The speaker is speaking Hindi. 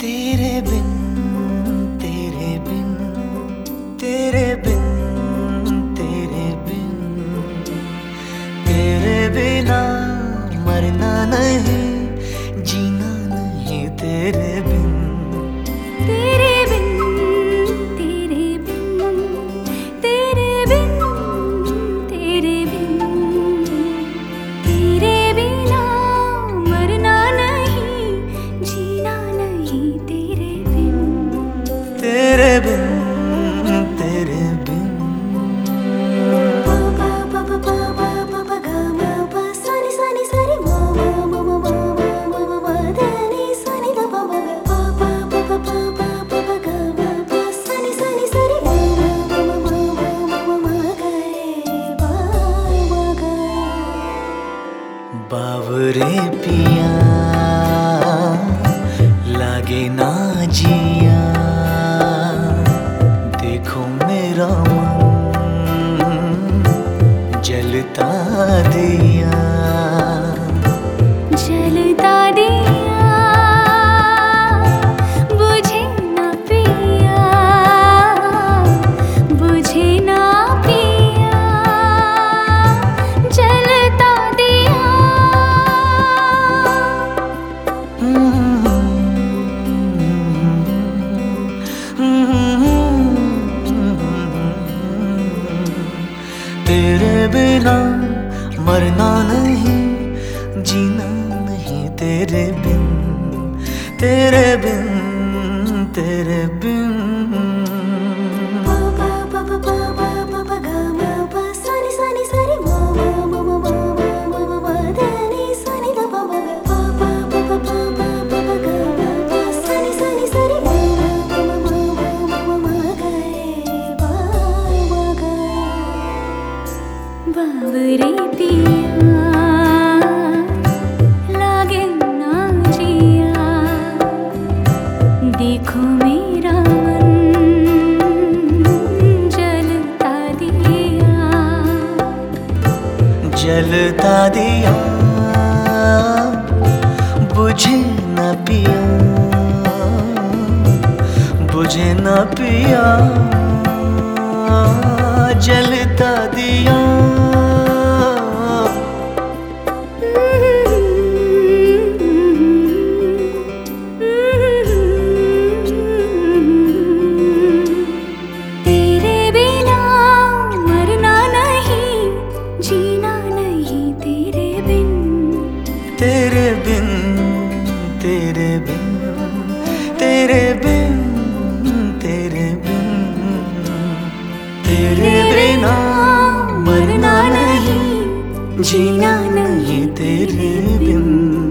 तेरे बिन तेरे बिन तेरे बिन तेरे बिन। तेरे बिना मरना नहीं, जीना नहीं तेरे बिन। तेरे बिन तेरे बिन। बावरे पिया दिया। जलता दिया बुझे पिया बुझे पिया। जलता दिया। तेरे बिना मरना नहीं जीना नहीं तेरे बिन तेरे बिन तेरे बिन। जलता दिया बुझे न पिया बुझे न पिया जलता दिया। बिन तेरे बिन तेरे बिन तेरे बिन। तेरे बिना मरना नहीं जीना नहीं तेरे बिन।